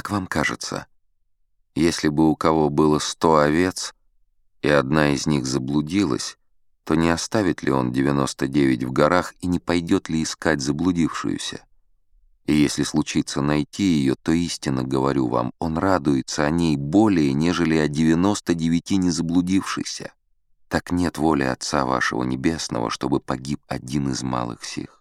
Как вам кажется, если бы у кого было сто овец, и одна из них заблудилась, то не оставит ли он 99 в горах и не пойдет ли искать заблудившуюся? И если случится найти ее, то истинно говорю вам, он радуется о ней более, нежели о 99 не заблудившейся. Так нет воли Отца вашего Небесного, чтобы погиб один из малых сих.